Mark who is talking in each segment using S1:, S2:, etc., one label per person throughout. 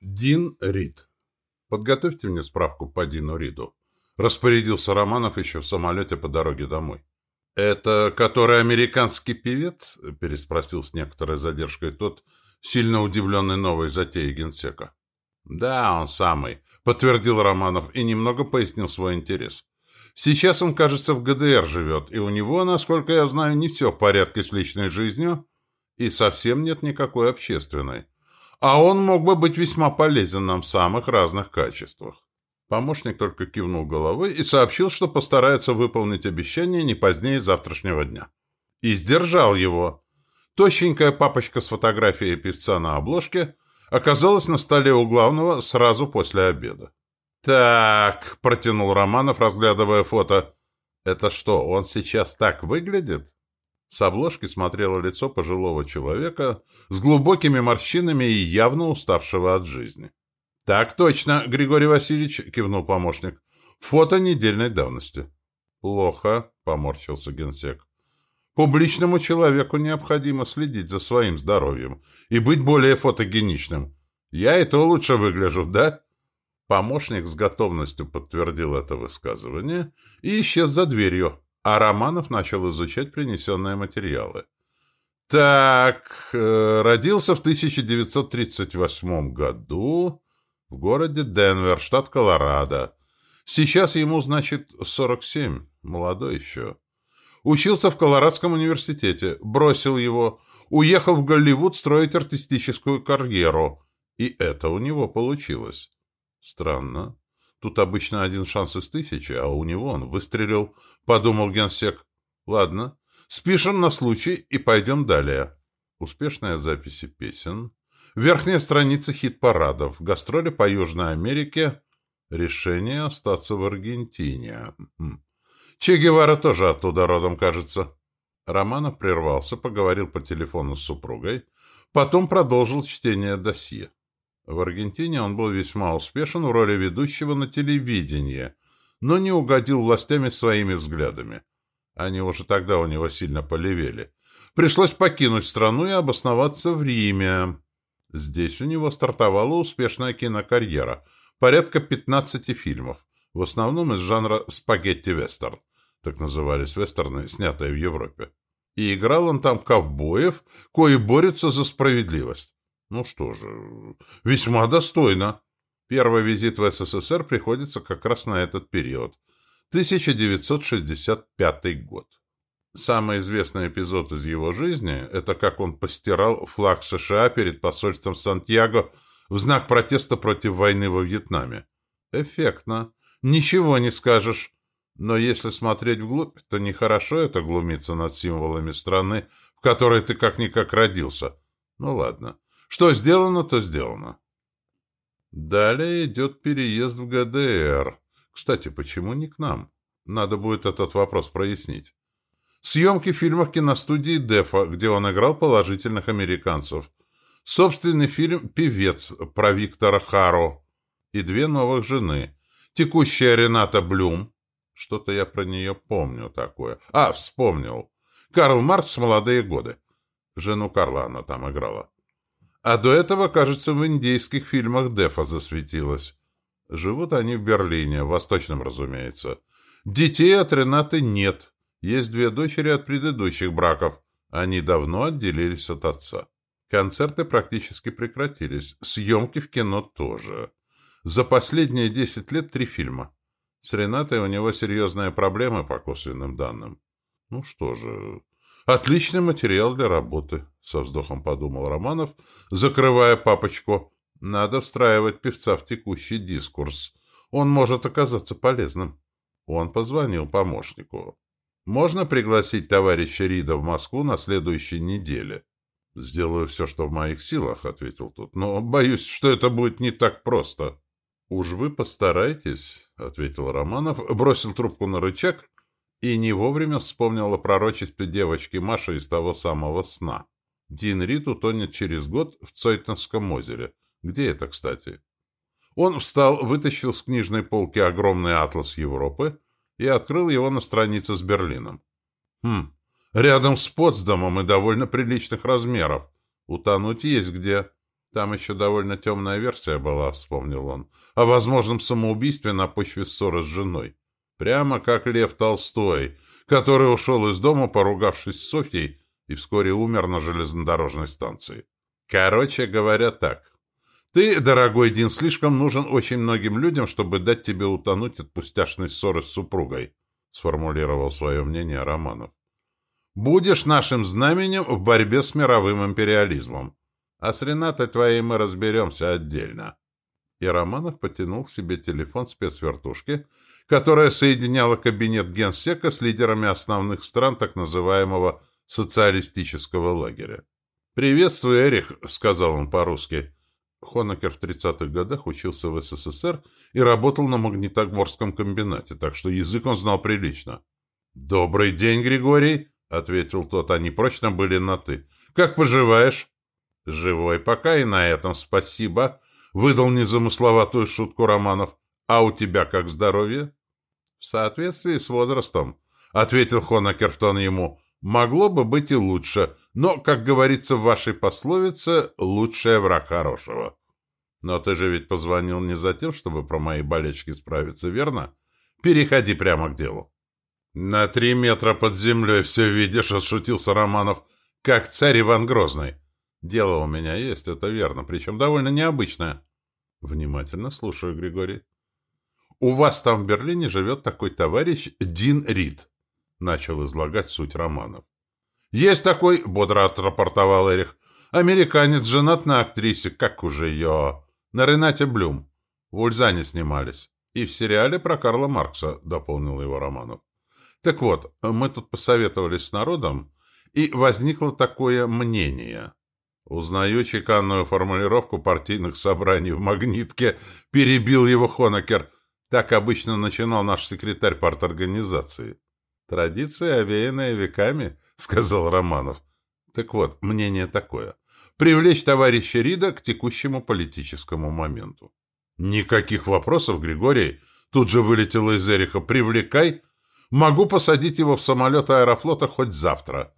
S1: Дин Рид. Подготовьте мне справку по Дину Риду. Распорядился Романов еще в самолете по дороге домой. «Это который американский певец?» — переспросил с некоторой задержкой тот, сильно удивленный новой затеей генсека. «Да, он самый», — подтвердил Романов и немного пояснил свой интерес. «Сейчас он, кажется, в ГДР живет, и у него, насколько я знаю, не все в порядке с личной жизнью, и совсем нет никакой общественной. А он мог бы быть весьма полезен нам в самых разных качествах». Помощник только кивнул головой и сообщил, что постарается выполнить обещание не позднее завтрашнего дня. И сдержал его. Тощенькая папочка с фотографией певца на обложке оказалась на столе у главного сразу после обеда. «Так», — протянул Романов, разглядывая фото. «Это что, он сейчас так выглядит?» С обложки смотрело лицо пожилого человека с глубокими морщинами и явно уставшего от жизни. «Так точно, Григорий Васильевич», — кивнул помощник. «Фото недельной давности». «Плохо», — поморщился генсек. «Публичному человеку необходимо следить за своим здоровьем и быть более фотогеничным. Я и то лучше выгляжу, да?» Помощник с готовностью подтвердил это высказывание и исчез за дверью, а Романов начал изучать принесенные материалы. «Так, э, родился в 1938 году...» В городе Денвер, штат Колорадо. Сейчас ему, значит, 47, молодой еще. Учился в Колорадском университете, бросил его, уехал в Голливуд строить артистическую карьеру. И это у него получилось. Странно. Тут обычно один шанс из тысячи, а у него он выстрелил, подумал генсек. Ладно, спишем на случай и пойдем далее. Успешная записи песен, Верхняя страница хит-парадов. Гастроли по Южной Америке. Решение остаться в Аргентине. Хм. Че Гевара тоже оттуда родом, кажется. Романов прервался, поговорил по телефону с супругой, потом продолжил чтение досье. В Аргентине он был весьма успешен в роли ведущего на телевидении, но не угодил властями своими взглядами. Они уже тогда у него сильно полевели. Пришлось покинуть страну и обосноваться в Риме. Здесь у него стартовала успешная кинокарьера, порядка 15 фильмов, в основном из жанра спагетти-вестерн, так назывались вестерны, снятые в Европе. И играл он там ковбоев, кои борются за справедливость. Ну что же, весьма достойно. Первый визит в СССР приходится как раз на этот период. 1965 год. Самый известный эпизод из его жизни – это как он постирал флаг США перед посольством Сантьяго в знак протеста против войны во Вьетнаме. Эффектно. Ничего не скажешь. Но если смотреть вглубь, то нехорошо это глумиться над символами страны, в которой ты как-никак родился. Ну ладно. Что сделано, то сделано. Далее идет переезд в ГДР. Кстати, почему не к нам? Надо будет этот вопрос прояснить. Съемки фильмов киностудии «Дефа», где он играл положительных американцев. Собственный фильм «Певец» про Виктора Харо. И две новых жены. Текущая Рената Блюм. Что-то я про нее помню такое. А, вспомнил. Карл Маркс «Молодые годы». Жену Карла она там играла. А до этого, кажется, в индейских фильмах Дефа засветилась. Живут они в Берлине, в Восточном, разумеется. Детей от Ренаты нет. Есть две дочери от предыдущих браков. Они давно отделились от отца. Концерты практически прекратились. Съемки в кино тоже. За последние десять лет три фильма. С Ренатой у него серьезные проблемы по косвенным данным. Ну что же, отличный материал для работы, со вздохом подумал Романов, закрывая папочку. Надо встраивать певца в текущий дискурс. Он может оказаться полезным. Он позвонил помощнику. Можно пригласить товарища Рида в Москву на следующей неделе? — Сделаю все, что в моих силах, — ответил тот. — Но боюсь, что это будет не так просто. — Уж вы постарайтесь, — ответил Романов, бросил трубку на рычаг и не вовремя вспомнил о пророчестве девочки Маши из того самого сна. Дин Рид утонет через год в Цойтонском озере. Где это, кстати? Он встал, вытащил с книжной полки огромный атлас Европы, и открыл его на странице с Берлином. Хм, рядом с Потсдамом и довольно приличных размеров. Утонуть есть где. Там еще довольно темная версия была, вспомнил он, о возможном самоубийстве на почве ссоры с женой. Прямо как Лев Толстой, который ушел из дома, поругавшись с Софьей, и вскоре умер на железнодорожной станции. Короче говоря, так. Ты, дорогой Дин, слишком нужен очень многим людям, чтобы дать тебе утонуть от пустяшной ссоры с супругой, сформулировал свое мнение Романов. Будешь нашим знаменем в борьбе с мировым империализмом. А с Ренатой твоей мы разберемся отдельно. И Романов потянул к себе телефон спецвертушки, которая соединяла кабинет генсека с лидерами основных стран так называемого социалистического лагеря. «Приветствую, Эрих», — сказал он по-русски. Хонекер в 30-х годах учился в СССР и работал на Магнитогорском комбинате, так что язык он знал прилично. «Добрый день, Григорий», — ответил тот. Они прочно были на «ты». «Как поживаешь?» «Живой пока и на этом спасибо», — выдал незамысловатую шутку Романов. «А у тебя как здоровье?» «В соответствии с возрастом», — ответил Хонекер в тон ему. «Могло бы быть и лучше, но, как говорится в вашей пословице, лучшее враг хорошего». «Но ты же ведь позвонил не за тем, чтобы про мои болечки справиться, верно? Переходи прямо к делу». «На три метра под землей все видишь», — отшутился Романов, — «как царь Иван Грозный». Дело у меня есть, это верно, причем довольно необычное. Внимательно слушаю, Григорий. У вас там в Берлине живет такой товарищ Дин Рид, начал излагать суть романов. Есть такой, бодро отрапортовал Эрих. Американец, женат на актрисе, как уже ее, на Ренате Блюм. В Ульзане снимались. И в сериале про Карла Маркса, дополнил его Романов. Так вот, мы тут посоветовались с народом, и возникло такое мнение. Узнаю чеканную формулировку партийных собраний в «Магнитке», перебил его Хонекер. Так обычно начинал наш секретарь парторганизации. «Традиция, овеянная веками», — сказал Романов. Так вот, мнение такое. Привлечь товарища Рида к текущему политическому моменту. Никаких вопросов, Григорий. Тут же вылетело из Эриха. Привлекай. Могу посадить его в самолет аэрофлота хоть завтра.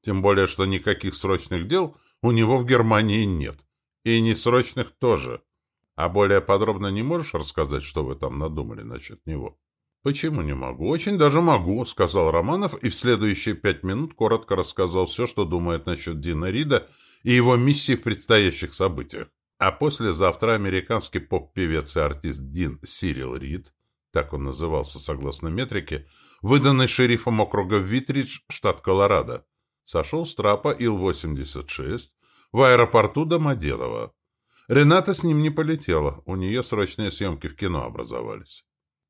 S1: Тем более, что никаких срочных дел у него в Германии нет. И несрочных тоже. А более подробно не можешь рассказать, что вы там надумали насчет него? Почему не могу? Очень даже могу, сказал Романов и в следующие пять минут коротко рассказал все, что думает насчет Дина Рида и его миссии в предстоящих событиях. А послезавтра американский поп-певец и артист Дин Сирил Рид, так он назывался согласно метрике, выданный шерифом округа Витридж, штат Колорадо, сошел с трапа Ил-86 в аэропорту Домоделово. Рената с ним не полетела, у нее срочные съемки в кино образовались.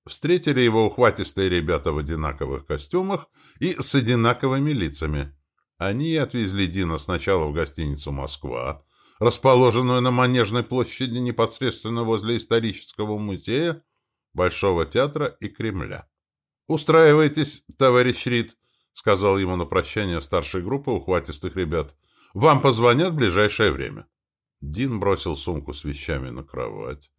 S1: Встретили его ухватистые ребята в одинаковых костюмах и с одинаковыми лицами. Они отвезли Дина сначала в гостиницу «Москва», расположенную на Манежной площади непосредственно возле исторического музея, Большого театра и Кремля. «Устраивайтесь, товарищ Рид», — сказал ему на прощание старшей группы ухватистых ребят. «Вам позвонят в ближайшее время». Дин бросил сумку с вещами на кровать,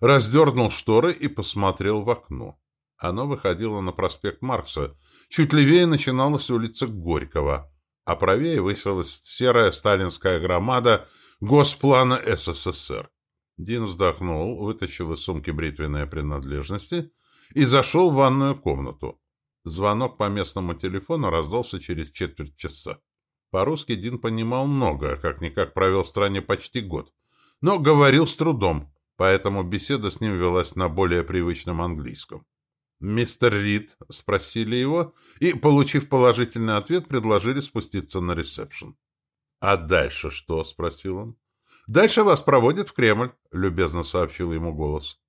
S1: раздернул шторы и посмотрел в окно. Оно выходило на проспект Маркса. Чуть левее начиналась улица Горького, а правее высилась серая сталинская громада Госплана СССР. Дин вздохнул, вытащил из сумки бритвенные принадлежности и зашел в ванную комнату. Звонок по местному телефону раздался через четверть часа. По-русски Дин понимал многое, как-никак провел в стране почти год, но говорил с трудом, поэтому беседа с ним велась на более привычном английском. «Мистер Рид?» — спросили его, и, получив положительный ответ, предложили спуститься на ресепшн. «А дальше что?» — спросил он. «Дальше вас проводят в Кремль», — любезно сообщил ему голос.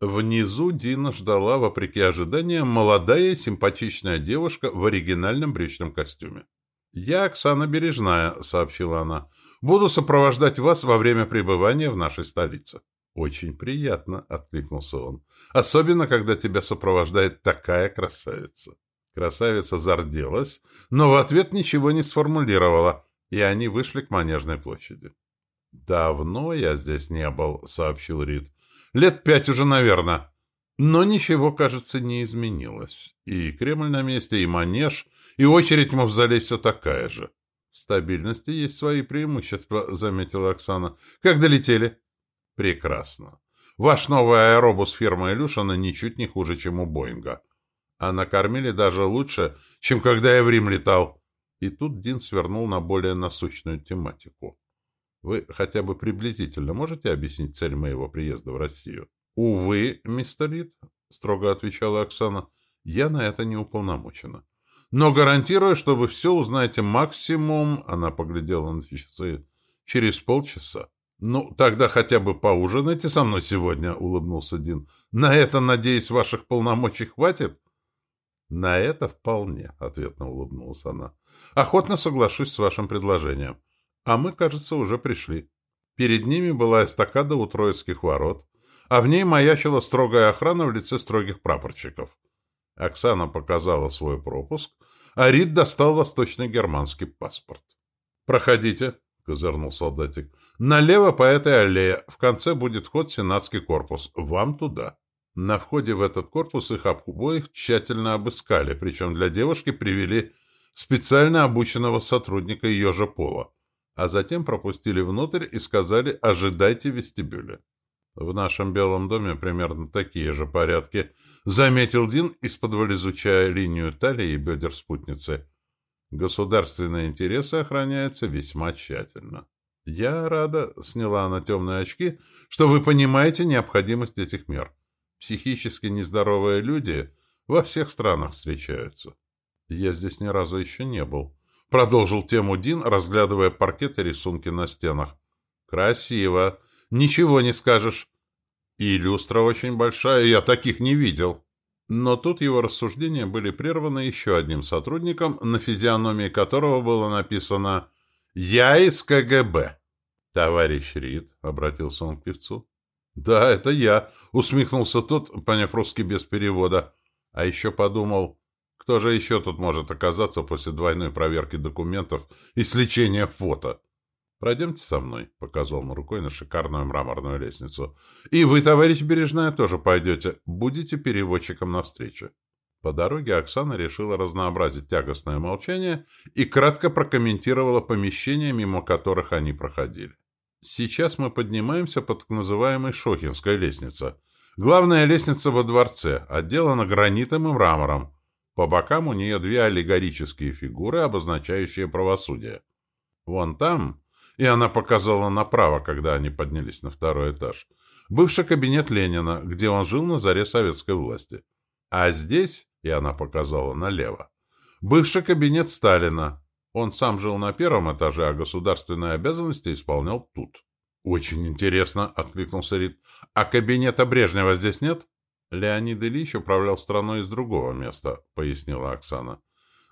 S1: Внизу Дина ждала, вопреки ожиданиям, молодая симпатичная девушка в оригинальном брючном костюме. «Я Оксана Бережная», — сообщила она. «Буду сопровождать вас во время пребывания в нашей столице». «Очень приятно», — откликнулся он. «Особенно, когда тебя сопровождает такая красавица». Красавица зарделась, но в ответ ничего не сформулировала, и они вышли к Манежной площади. «Давно я здесь не был», — сообщил Рид. Лет пять уже, наверное. Но ничего, кажется, не изменилось. И Кремль на месте, и Манеж, и очередь в мавзолей все такая же. В стабильности есть свои преимущества, заметила Оксана. Как долетели? Прекрасно. Ваш новый аэробус фирмы Илюшина ничуть не хуже, чем у Боинга. А накормили даже лучше, чем когда я в Рим летал. И тут Дин свернул на более насущную тематику. Вы хотя бы приблизительно можете объяснить цель моего приезда в Россию? Увы, мистер Рид, строго отвечала Оксана, я на это не уполномочена. Но гарантирую, что вы все узнаете максимум, она поглядела на часы, через полчаса. «Ну, тогда хотя бы поужинайте со мной сегодня», — улыбнулся Дин. «На это, надеюсь, ваших полномочий хватит?» «На это вполне», — ответно улыбнулась она. «Охотно соглашусь с вашим предложением. А мы, кажется, уже пришли». Перед ними была эстакада у Троицких ворот, а в ней маячила строгая охрана в лице строгих прапорщиков. Оксана показала свой пропуск, а Рид достал восточно-германский паспорт. «Проходите», — козырнул солдатик. «Налево по этой аллее. В конце будет вход в сенатский корпус. Вам туда». На входе в этот корпус их обоих тщательно обыскали, причем для девушки привели специально обученного сотрудника ее же пола, а затем пропустили внутрь и сказали «ожидайте в вестибюле». В нашем Белом доме примерно такие же порядки, заметил Дин, из-под изучая линию талии и бедер спутницы. Государственные интересы охраняются весьма тщательно. Я рада, сняла она темные очки, что вы понимаете необходимость этих мер. Психически нездоровые люди во всех странах встречаются. Я здесь ни разу еще не был. Продолжил тему Дин, разглядывая паркет и рисунки на стенах. Красиво. Ничего не скажешь. И люстра очень большая, я таких не видел. Но тут его рассуждения были прерваны еще одним сотрудником, на физиономии которого было написано «Я из КГБ». «Товарищ Рид», — обратился он к певцу. «Да, это я», — усмехнулся тот, поняв русский без перевода. А еще подумал, кто же еще тут может оказаться после двойной проверки документов и сличения фото? «Пройдемте со мной», — показал он рукой на шикарную мраморную лестницу. «И вы, товарищ Бережная, тоже пойдете. Будете переводчиком навстречу». По дороге Оксана решила разнообразить тягостное молчание и кратко прокомментировала помещения, мимо которых они проходили. «Сейчас мы поднимаемся по так называемой Шохинской лестнице. Главная лестница во дворце, отделана гранитом и мрамором. По бокам у нее две аллегорические фигуры, обозначающие правосудие. Вон там и она показала направо, когда они поднялись на второй этаж. Бывший кабинет Ленина, где он жил на заре советской власти. А здесь, и она показала налево, бывший кабинет Сталина. Он сам жил на первом этаже, а государственные обязанности исполнял тут. «Очень интересно», — откликнулся Рид. «А кабинета Брежнева здесь нет?» «Леонид Ильич управлял страной из другого места», — пояснила Оксана.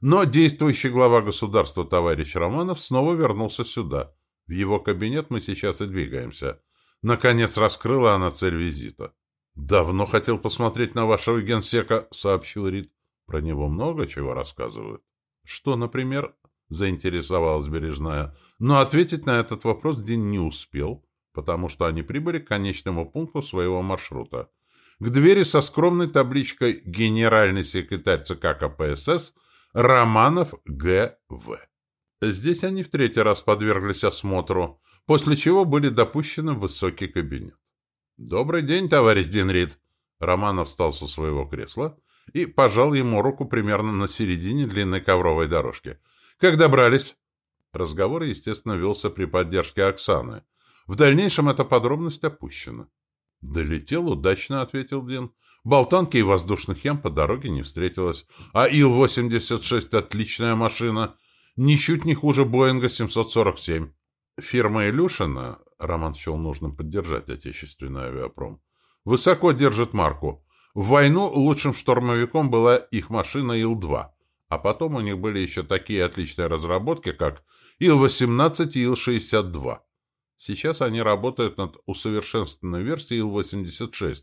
S1: «Но действующий глава государства товарищ Романов снова вернулся сюда. В его кабинет мы сейчас и двигаемся. Наконец раскрыла она цель визита. «Давно хотел посмотреть на вашего генсека», — сообщил Рид. «Про него много чего рассказывают». «Что, например?» — заинтересовалась Бережная. Но ответить на этот вопрос Дин не успел, потому что они прибыли к конечному пункту своего маршрута. К двери со скромной табличкой «Генеральный секретарь ЦК КПСС» Романов Г.В. Здесь они в третий раз подверглись осмотру, после чего были допущены в высокий кабинет. «Добрый день, товарищ Динрид!» Романов встал со своего кресла и пожал ему руку примерно на середине длинной ковровой дорожки. «Как добрались?» Разговор, естественно, велся при поддержке Оксаны. В дальнейшем эта подробность опущена. «Долетел удачно», — ответил Дин. «Болтанки и воздушных ям по дороге не встретилось. А Ил-86 — отличная машина ничуть не хуже Боинга 747. Фирма Илюшина, Роман счел нужным поддержать отечественный авиапром, высоко держит марку. В войну лучшим штурмовиком была их машина Ил-2, а потом у них были еще такие отличные разработки, как Ил-18 и Ил-62. Сейчас они работают над усовершенствованной версией Ил-86.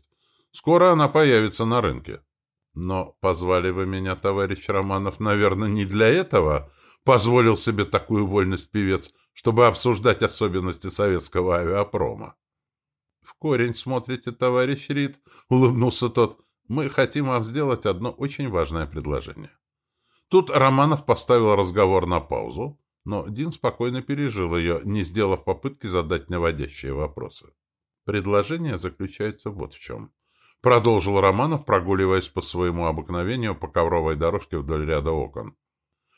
S1: Скоро она появится на рынке. Но позвали вы меня, товарищ Романов, наверное, не для этого, позволил себе такую вольность певец, чтобы обсуждать особенности советского авиапрома. — В корень смотрите, товарищ Рид, — улыбнулся тот. — Мы хотим вам сделать одно очень важное предложение. Тут Романов поставил разговор на паузу, Но Дин спокойно пережил ее, не сделав попытки задать наводящие вопросы. Предложение заключается вот в чем. Продолжил Романов, прогуливаясь по своему обыкновению по ковровой дорожке вдоль ряда окон.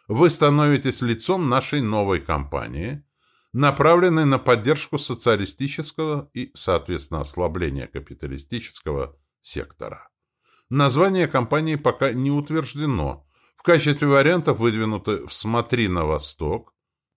S1: Вы становитесь лицом нашей новой компании, направленной на поддержку социалистического и, соответственно, ослабление капиталистического сектора. Название компании пока не утверждено. В качестве вариантов выдвинуты «Всмотри на восток»,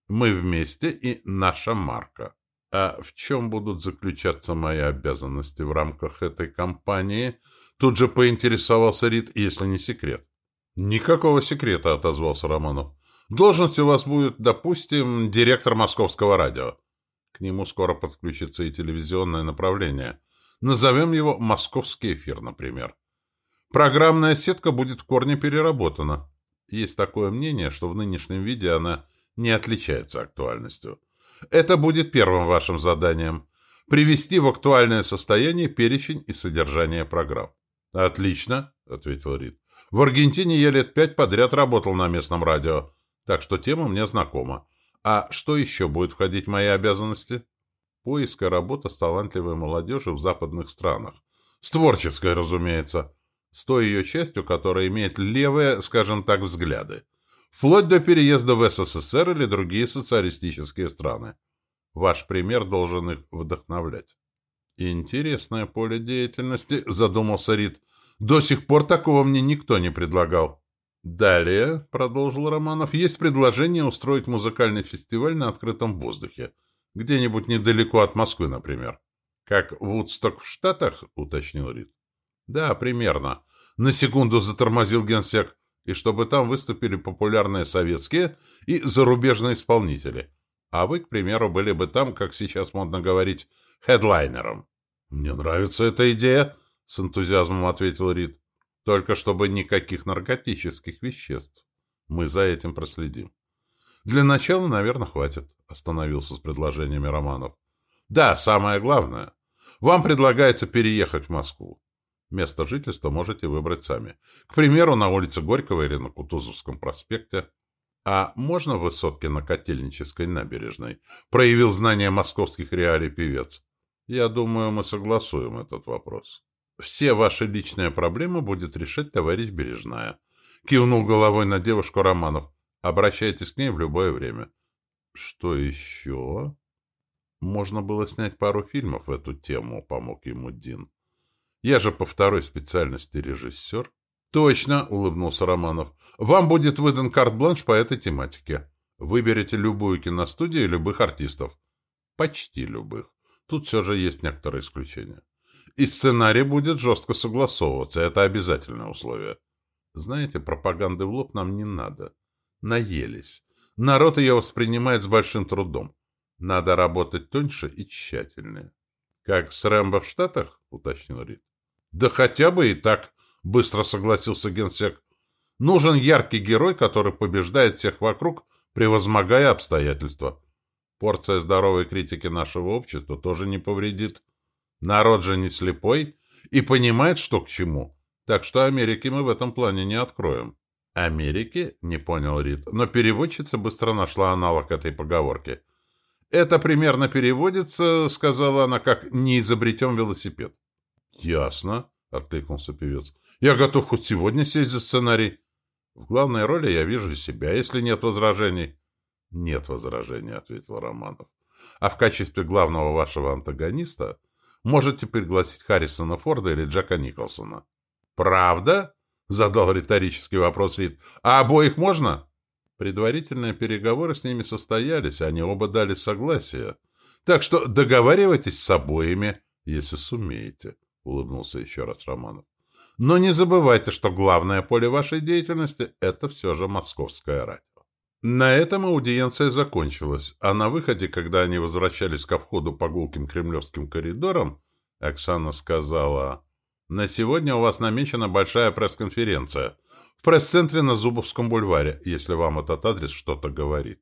S1: «Мы вместе» и «Наша марка». А в чем будут заключаться мои обязанности в рамках этой компании? Тут же поинтересовался Рид, если не секрет. «Никакого секрета», — отозвался Романов. «Должность у вас будет, допустим, директор московского радио. К нему скоро подключится и телевизионное направление. Назовем его «Московский эфир», например. Программная сетка будет в корне переработана. Есть такое мнение, что в нынешнем виде она не отличается актуальностью. Это будет первым вашим заданием – привести в актуальное состояние перечень и содержание программ. «Отлично», – ответил Рид. В Аргентине я лет пять подряд работал на местном радио, так что тема мне знакома. А что еще будет входить в мои обязанности? Поиск и работа с талантливой молодежью в западных странах. С творческой, разумеется. С той ее частью, которая имеет левые, скажем так, взгляды. Вплоть до переезда в СССР или другие социалистические страны. Ваш пример должен их вдохновлять. Интересное поле деятельности, задумался Рид. До сих пор такого мне никто не предлагал. Далее, продолжил Романов, есть предложение устроить музыкальный фестиваль на открытом воздухе. Где-нибудь недалеко от Москвы, например. Как Вудсток в Штатах, уточнил Рид. Да, примерно. На секунду затормозил генсек. И чтобы там выступили популярные советские и зарубежные исполнители. А вы, к примеру, были бы там, как сейчас модно говорить, хедлайнером. Мне нравится эта идея, — с энтузиазмом ответил Рид. «Только чтобы никаких наркотических веществ. Мы за этим проследим». «Для начала, наверное, хватит», — остановился с предложениями Романов. «Да, самое главное. Вам предлагается переехать в Москву. Место жительства можете выбрать сами. К примеру, на улице Горького или на Кутузовском проспекте. А можно в высотке на Котельнической набережной? Проявил знание московских реалий певец. Я думаю, мы согласуем этот вопрос. Все ваши личные проблемы будет решать товарищ Бережная. Кивнул головой на девушку Романов. Обращайтесь к ней в любое время. Что еще? Можно было снять пару фильмов в эту тему, помог ему Дин. Я же по второй специальности режиссер. Точно, улыбнулся Романов. Вам будет выдан карт-бланш по этой тематике. Выберите любую киностудию любых артистов. Почти любых. Тут все же есть некоторые исключения. И сценарий будет жестко согласовываться, это обязательное условие. Знаете, пропаганды в лоб нам не надо. Наелись. Народ ее воспринимает с большим трудом. Надо работать тоньше и тщательнее. — Как с Рэмбо в Штатах? — уточнил Рид. — Да хотя бы и так, — быстро согласился генсек. — Нужен яркий герой, который побеждает всех вокруг, превозмогая обстоятельства. Порция здоровой критики нашего общества тоже не повредит. Народ же не слепой и понимает, что к чему. Так что Америки мы в этом плане не откроем. Америки? Не понял Рид. Но переводчица быстро нашла аналог этой поговорки. Это примерно переводится, сказала она, как «не изобретем велосипед». Ясно, откликнулся певец. Я готов хоть сегодня сесть за сценарий. В главной роли я вижу себя, если нет возражений. Нет возражений, ответил Романов. А в качестве главного вашего антагониста можете пригласить Харрисона Форда или Джека Николсона. «Правда?» — задал риторический вопрос Рид. «А обоих можно?» Предварительные переговоры с ними состоялись, они оба дали согласие. Так что договаривайтесь с обоими, если сумеете, — улыбнулся еще раз Романов. Но не забывайте, что главное поле вашей деятельности — это все же московское радио. На этом аудиенция закончилась, а на выходе, когда они возвращались ко входу по гулким кремлевским коридорам, Оксана сказала, «На сегодня у вас намечена большая пресс-конференция в пресс-центре на Зубовском бульваре, если вам этот адрес что-то говорит.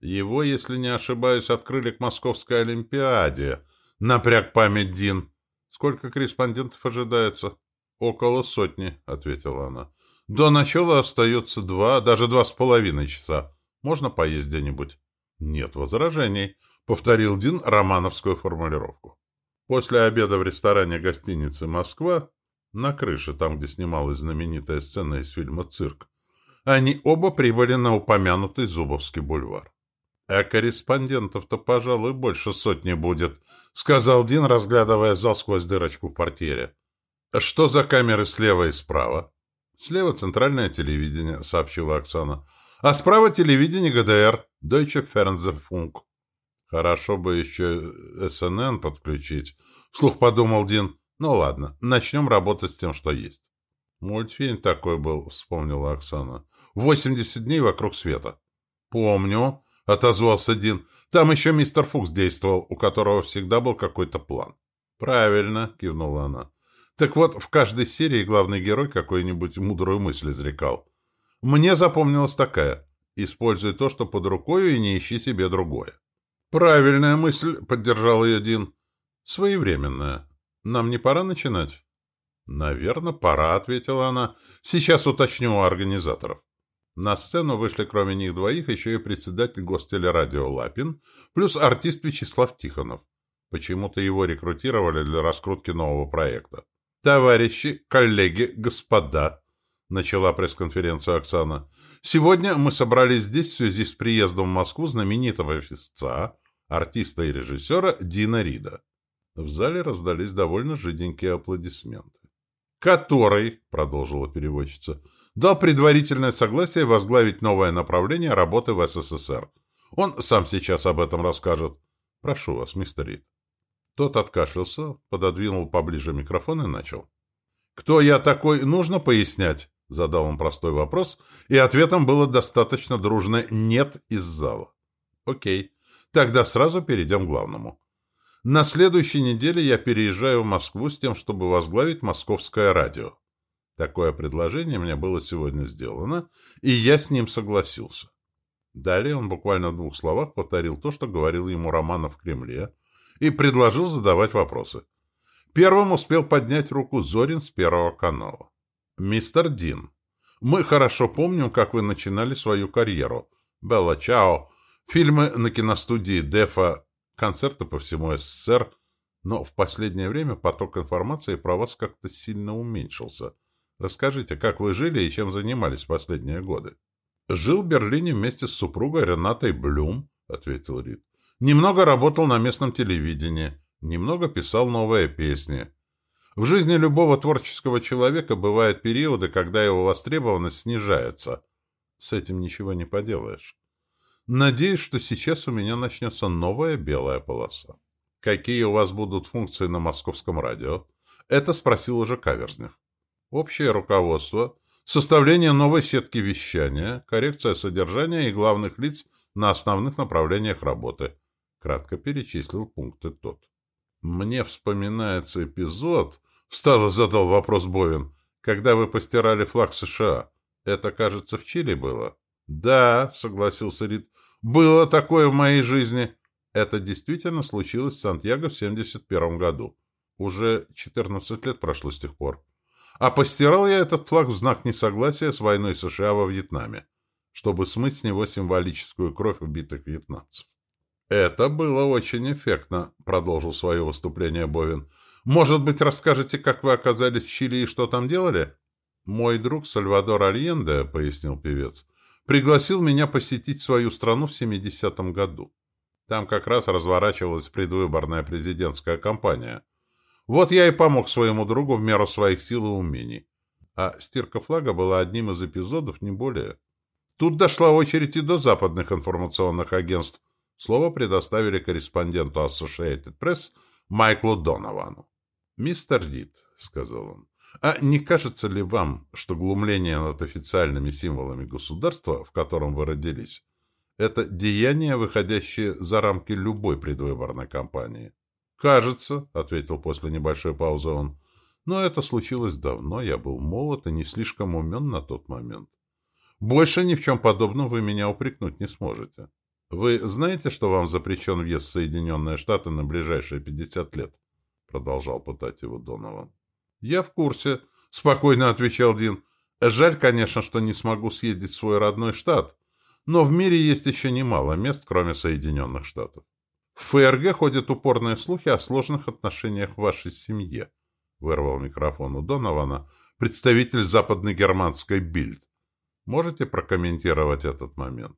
S1: Его, если не ошибаюсь, открыли к Московской Олимпиаде. Напряг память Дин. Сколько корреспондентов ожидается?» «Около сотни», — ответила она. До начала остается два, даже два с половиной часа. Можно поесть где-нибудь? Нет возражений, повторил Дин романовскую формулировку. После обеда в ресторане гостиницы «Москва» на крыше, там, где снималась знаменитая сцена из фильма «Цирк», они оба прибыли на упомянутый Зубовский бульвар. «А корреспондентов-то, пожалуй, больше сотни будет», — сказал Дин, разглядывая зал сквозь дырочку в портьере. «Что за камеры слева и справа?» «Слева центральное телевидение», — сообщила Оксана. «А справа телевидение ГДР, Deutsche Fernsehfunk». «Хорошо бы еще СНН подключить», — вслух подумал Дин. «Ну ладно, начнем работать с тем, что есть». «Мультфильм такой был», — вспомнила Оксана. «Восемьдесят дней вокруг света». «Помню», — отозвался Дин. «Там еще мистер Фукс действовал, у которого всегда был какой-то план». «Правильно», — кивнула она. «Так вот, в каждой серии главный герой какую-нибудь мудрую мысль изрекал. Мне запомнилась такая. Используй то, что под рукой, и не ищи себе другое». «Правильная мысль», — поддержал ее Дин. «Своевременная. Нам не пора начинать?» «Наверное, пора», — ответила она. «Сейчас уточню у организаторов». На сцену вышли кроме них двоих еще и председатель гостелерадио Лапин, плюс артист Вячеслав Тихонов. Почему-то его рекрутировали для раскрутки нового проекта. «Товарищи, коллеги, господа», — начала пресс-конференцию Оксана, «сегодня мы собрались здесь в связи с приездом в Москву знаменитого певца, артиста и режиссера Дина Рида». В зале раздались довольно жиденькие аплодисменты. «Который», — продолжила переводчица, — дал предварительное согласие возглавить новое направление работы в СССР. Он сам сейчас об этом расскажет. Прошу вас, мистер Рид. Тот откашлялся, пододвинул поближе микрофон и начал. «Кто я такой, нужно пояснять?» Задал он простой вопрос, и ответом было достаточно дружное «нет» из зала. «Окей, тогда сразу перейдем к главному. На следующей неделе я переезжаю в Москву с тем, чтобы возглавить московское радио. Такое предложение мне было сегодня сделано, и я с ним согласился. Далее он буквально в двух словах повторил то, что говорил ему Романов в Кремле, и предложил задавать вопросы. Первым успел поднять руку Зорин с Первого канала. «Мистер Дин, мы хорошо помним, как вы начинали свою карьеру. Белла Чао, фильмы на киностудии Дефа, концерты по всему СССР, но в последнее время поток информации про вас как-то сильно уменьшился. Расскажите, как вы жили и чем занимались последние годы? Жил в Берлине вместе с супругой Ренатой Блюм, ответил Рид. Немного работал на местном телевидении, немного писал новые песни. В жизни любого творческого человека бывают периоды, когда его востребованность снижается. С этим ничего не поделаешь. Надеюсь, что сейчас у меня начнется новая белая полоса. Какие у вас будут функции на московском радио? Это спросил уже Каверзнев общее руководство, составление новой сетки вещания, коррекция содержания и главных лиц на основных направлениях работы. Кратко перечислил пункты тот. Мне вспоминается эпизод, встал и задал вопрос Бовин, когда вы постирали флаг США. Это, кажется, в Чили было? Да, согласился Рид. Было такое в моей жизни. Это действительно случилось в Сантьяго в 71 году. Уже 14 лет прошло с тех пор. А постирал я этот флаг в знак несогласия с войной США во Вьетнаме, чтобы смыть с него символическую кровь убитых вьетнамцев. «Это было очень эффектно», — продолжил свое выступление Бовин. «Может быть, расскажете, как вы оказались в Чили и что там делали?» «Мой друг Сальвадор Альенде», — пояснил певец, — «пригласил меня посетить свою страну в 70-м году. Там как раз разворачивалась предвыборная президентская кампания. Вот я и помог своему другу в меру своих сил и умений. А стирка флага была одним из эпизодов, не более. Тут дошла очередь и до западных информационных агентств. Слово предоставили корреспонденту Associated Press Майклу Доновану. «Мистер Рид», — сказал он, — «а не кажется ли вам, что глумление над официальными символами государства, в котором вы родились, это деяние, выходящее за рамки любой предвыборной кампании?» «Кажется», — ответил после небольшой паузы он. «Но это случилось давно, я был молод и не слишком умен на тот момент. Больше ни в чем подобном вы меня упрекнуть не сможете. Вы знаете, что вам запрещен въезд в Соединенные Штаты на ближайшие пятьдесят лет?» Продолжал пытать его Донован. «Я в курсе», — спокойно отвечал Дин. «Жаль, конечно, что не смогу съездить в свой родной штат, но в мире есть еще немало мест, кроме Соединенных Штатов. В ФРГ ходят упорные слухи о сложных отношениях в вашей семье, вырвал микрофон у Донована представитель западной германской Бильд. Можете прокомментировать этот момент?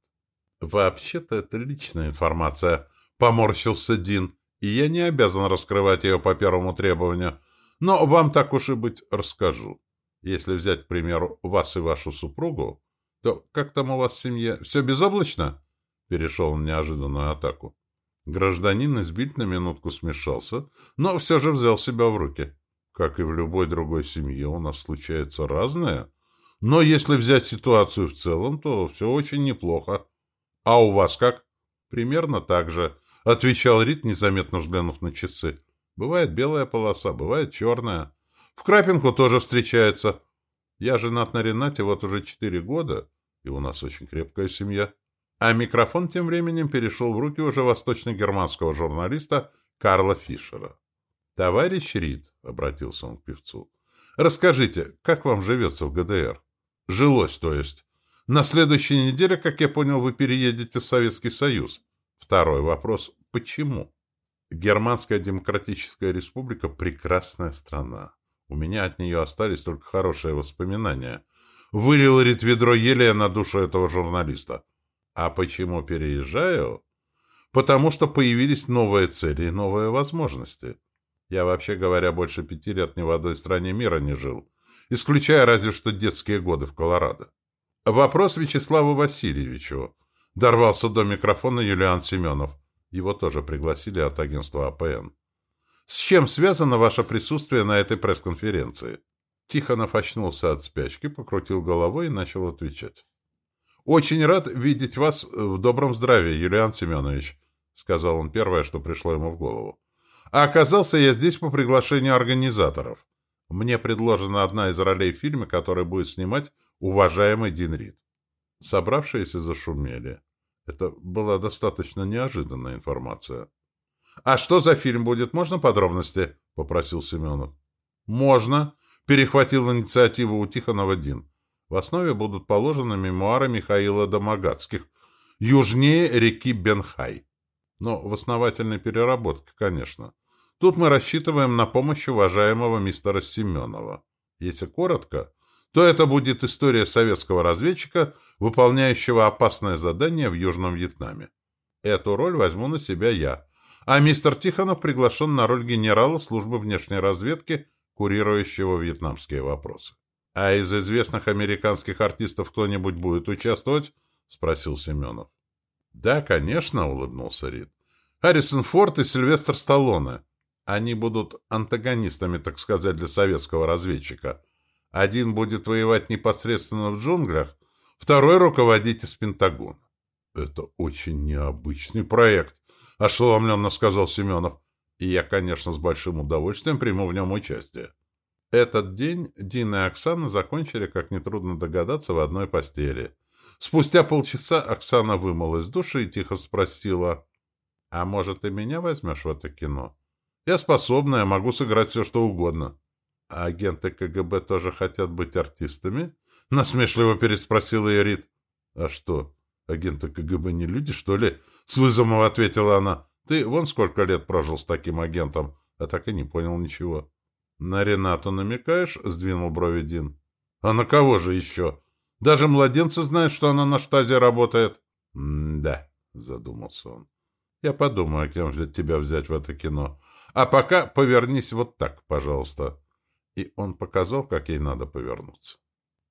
S1: Вообще-то это личная информация, поморщился Дин, и я не обязан раскрывать ее по первому требованию, но вам так уж и быть расскажу. Если взять, к примеру, вас и вашу супругу, то как там у вас в семье? Все безоблачно? Перешел на неожиданную атаку. Гражданин из Бильд на минутку смешался, но все же взял себя в руки. Как и в любой другой семье, у нас случается разное. Но если взять ситуацию в целом, то все очень неплохо. А у вас как? Примерно так же, — отвечал Рит, незаметно взглянув на часы. Бывает белая полоса, бывает черная. В Крапинку тоже встречается. Я женат на Ренате вот уже четыре года, и у нас очень крепкая семья. А микрофон тем временем перешел в руки уже восточно-германского журналиста Карла Фишера. «Товарищ Рид», — обратился он к певцу, — «расскажите, как вам живется в ГДР?» «Жилось, то есть. На следующей неделе, как я понял, вы переедете в Советский Союз. Второй вопрос — почему?» «Германская Демократическая Республика — прекрасная страна. У меня от нее остались только хорошие воспоминания». Вылил Рид ведро елея на душу этого журналиста. А почему переезжаю? Потому что появились новые цели и новые возможности. Я, вообще говоря, больше пяти лет ни в одной стране мира не жил, исключая разве что детские годы в Колорадо. Вопрос Вячеславу Васильевичу. Дорвался до микрофона Юлиан Семенов. Его тоже пригласили от агентства АПН. С чем связано ваше присутствие на этой пресс-конференции? Тихонов очнулся от спячки, покрутил головой и начал отвечать. «Очень рад видеть вас в добром здравии, Юлиан Семенович», — сказал он первое, что пришло ему в голову. «А оказался я здесь по приглашению организаторов. Мне предложена одна из ролей в фильме, который будет снимать уважаемый Дин Рид». Собравшиеся зашумели. Это была достаточно неожиданная информация. «А что за фильм будет? Можно подробности?» — попросил Семенов. «Можно», — перехватил инициативу у Тихонова Дин. В основе будут положены мемуары Михаила Домогацких «Южнее реки Бенхай». Но в основательной переработке, конечно. Тут мы рассчитываем на помощь уважаемого мистера Семенова. Если коротко, то это будет история советского разведчика, выполняющего опасное задание в Южном Вьетнаме. Эту роль возьму на себя я. А мистер Тихонов приглашен на роль генерала службы внешней разведки, курирующего вьетнамские вопросы. — А из известных американских артистов кто-нибудь будет участвовать? — спросил Семенов. — Да, конечно, — улыбнулся Рид. — Харрисон Форд и Сильвестр Сталлоне. Они будут антагонистами, так сказать, для советского разведчика. Один будет воевать непосредственно в джунглях, второй — руководить из Пентагона. — Это очень необычный проект, — ошеломленно сказал Семенов. — И я, конечно, с большим удовольствием приму в нем участие. Этот день Дина и Оксана закончили, как нетрудно догадаться, в одной постели. Спустя полчаса Оксана вымыла из души и тихо спросила, «А может, и меня возьмешь в это кино? Я способная, могу сыграть все, что угодно». «А агенты КГБ тоже хотят быть артистами?» — насмешливо переспросила Ирит. «А что, агенты КГБ не люди, что ли?» — с вызовом ответила она. «Ты вон сколько лет прожил с таким агентом, а так и не понял ничего». «На Ренату намекаешь?» — сдвинул брови Дин. «А на кого же еще? Даже младенцы знают, что она на штазе работает». «Да», — задумался он. «Я подумаю, кем тебя взять в это кино. А пока повернись вот так, пожалуйста». И он показал, как ей надо повернуться.